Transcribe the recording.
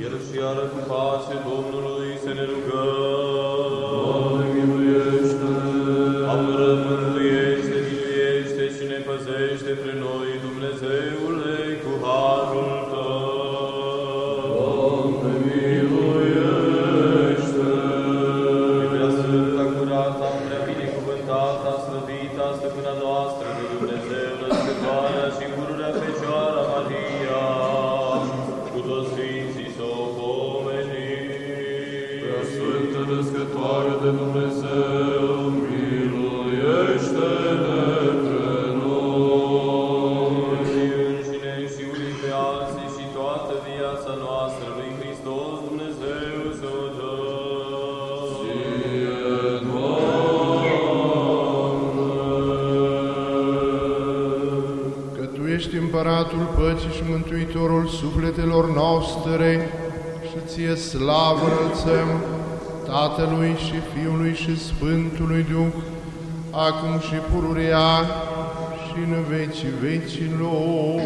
El și iară cu pace Domnului să ne rugăm. Doamne, miluiește! Apără, mântuiește, miluiește și ne păzește pre noi, Dumnezeule, cu harul Tău. Doamne, miluiește! Prea sfânta, curata, prea binecuvântata, slăvita, stăpâna noastră de Dumnezeu, născătoarea și pururea Sfinții să o pomenim. Prea Sfântă Născătoare de Dumnezeu, miluiește-ne pre noi! Și înșine și unii pe alții și toată viața noastră lui Hristos ești împăratul păcii și mântuitorul sufletelor noastre și Ție slavă înălțăm Tatălui și Fiului și Sfântului Duh, acum și pururea și în vecii vecilor.